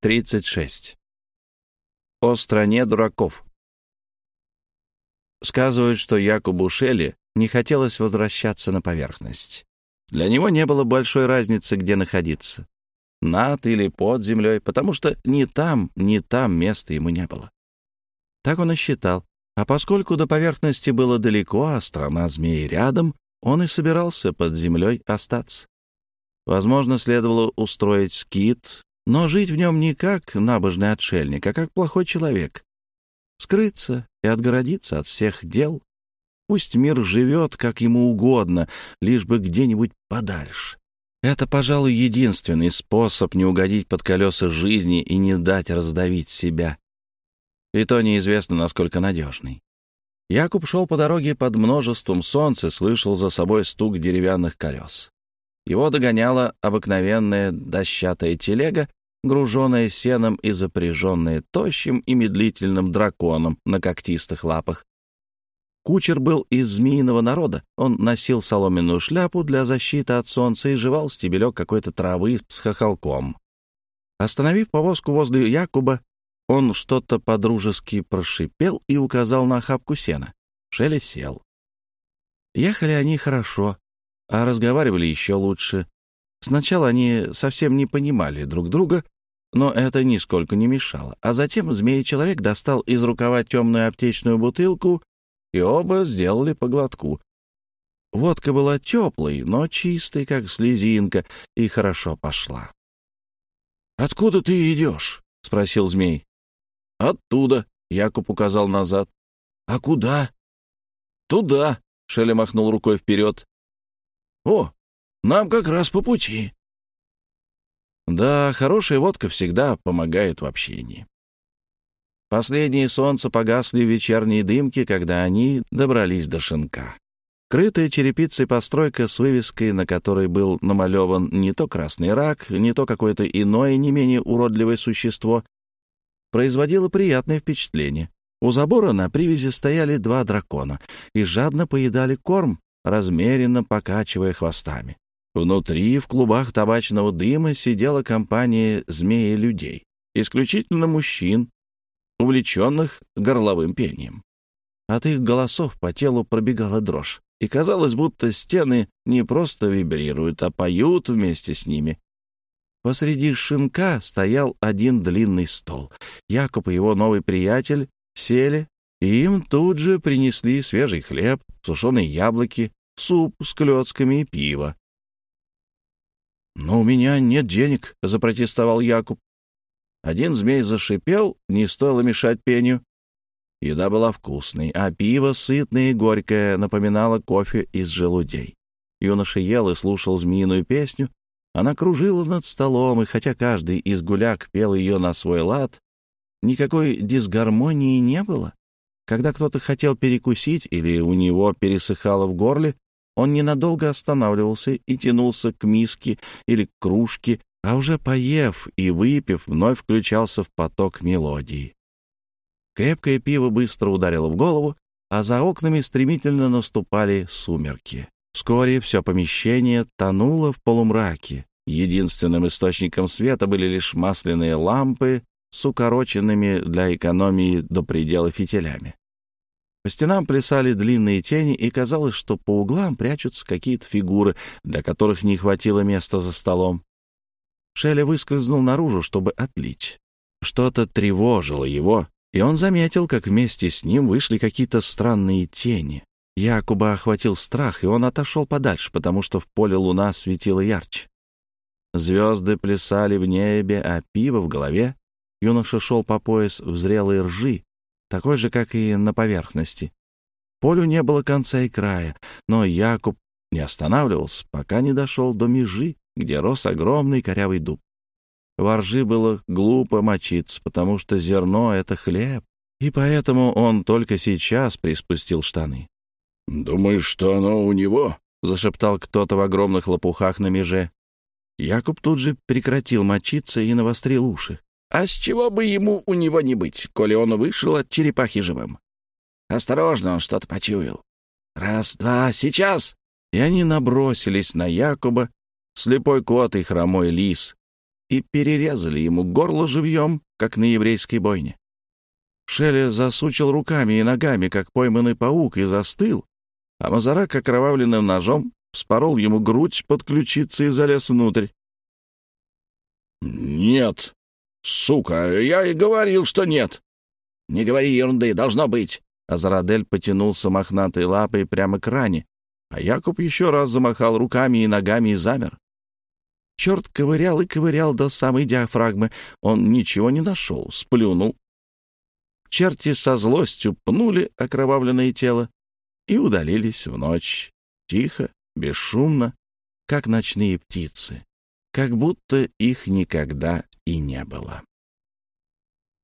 36. О стране дураков. Сказывают, что Якубу Шелли не хотелось возвращаться на поверхность. Для него не было большой разницы, где находиться. Над или под землей, потому что ни там, ни там места ему не было. Так он и считал. А поскольку до поверхности было далеко, а страна змеи рядом, он и собирался под землей остаться. Возможно, следовало устроить скит но жить в нем не как набожный отшельник, а как плохой человек. Скрыться и отгородиться от всех дел. Пусть мир живет, как ему угодно, лишь бы где-нибудь подальше. Это, пожалуй, единственный способ не угодить под колеса жизни и не дать раздавить себя. И то неизвестно, насколько надежный. Якуб шел по дороге под множеством солнца, слышал за собой стук деревянных колес. Его догоняла обыкновенная дощатая телега, груженная сеном и запряженная тощим и медлительным драконом на когтистых лапах. Кучер был из змеиного народа. Он носил соломенную шляпу для защиты от солнца и жевал стебелек какой-то травы с хохолком. Остановив повозку возле Якуба, он что-то подружески прошипел и указал на охапку сена. Шелли сел. Ехали они хорошо, а разговаривали еще лучше. Сначала они совсем не понимали друг друга, но это нисколько не мешало. А затем змей-человек достал из рукава темную аптечную бутылку, и оба сделали по глотку. Водка была теплой, но чистой, как слезинка, и хорошо пошла. «Откуда ты идешь?» — спросил змей. «Оттуда», — Якуб указал назад. «А куда?» «Туда», — Шеля махнул рукой вперед. «О, нам как раз по пути». Да, хорошая водка всегда помогает в общении. Последние солнца погасли в вечерние дымки, когда они добрались до шинка. Крытая черепицей постройка с вывеской, на которой был намалеван не то красный рак, не то какое-то иное, не менее уродливое существо, производила приятное впечатление. У забора на привязи стояли два дракона и жадно поедали корм, размеренно покачивая хвостами. Внутри, в клубах табачного дыма, сидела компания змеи-людей, исключительно мужчин, увлеченных горловым пением. От их голосов по телу пробегала дрожь, и казалось, будто стены не просто вибрируют, а поют вместе с ними. Посреди шинка стоял один длинный стол. Якоб и его новый приятель сели, им тут же принесли свежий хлеб, сушеные яблоки, суп с клетками и пиво. «Но у меня нет денег», — запротестовал Якуб. Один змей зашипел, не стоило мешать пению. Еда была вкусной, а пиво, сытное и горькое, напоминало кофе из желудей. Юноша ел и слушал змеиную песню. Она кружила над столом, и хотя каждый из гуляк пел ее на свой лад, никакой дисгармонии не было. Когда кто-то хотел перекусить или у него пересыхало в горле, он ненадолго останавливался и тянулся к миске или к кружке, а уже поев и выпив, вновь включался в поток мелодии. Крепкое пиво быстро ударило в голову, а за окнами стремительно наступали сумерки. Вскоре все помещение тонуло в полумраке. Единственным источником света были лишь масляные лампы с укороченными для экономии до предела фитилями. По стенам плясали длинные тени, и казалось, что по углам прячутся какие-то фигуры, для которых не хватило места за столом. Шелли выскользнул наружу, чтобы отлить. Что-то тревожило его, и он заметил, как вместе с ним вышли какие-то странные тени. Якуба охватил страх, и он отошел подальше, потому что в поле луна светила ярче. Звезды плясали в небе, а пиво в голове. Юноша шел по пояс в зрелой ржи, такой же, как и на поверхности. Полю не было конца и края, но Якуб не останавливался, пока не дошел до межи, где рос огромный корявый дуб. Воржи было глупо мочиться, потому что зерно — это хлеб, и поэтому он только сейчас приспустил штаны. «Думаешь, что оно у него?» — зашептал кто-то в огромных лопухах на меже. Якуб тут же прекратил мочиться и навострил уши. А с чего бы ему у него не быть, коли он вышел от черепахи живым? Осторожно, он что-то почуял. Раз, два, сейчас! И они набросились на Якуба, слепой кот и хромой лис. и перерезали ему горло живьем, как на еврейской бойне. Шелли засучил руками и ногами, как пойманный паук, и застыл, а Мазарак окровавленным ножом вспорол ему грудь под ключицей и залез внутрь. «Нет, сука, я и говорил, что нет». «Не говори ерунды, должно быть». Азарадель потянулся мохнатой лапой прямо к ране, а Якуб еще раз замахал руками и ногами и замер. Черт ковырял и ковырял до самой диафрагмы. Он ничего не нашел, сплюнул. Черти со злостью пнули окровавленное тело и удалились в ночь, тихо, бесшумно, как ночные птицы, как будто их никогда и не было.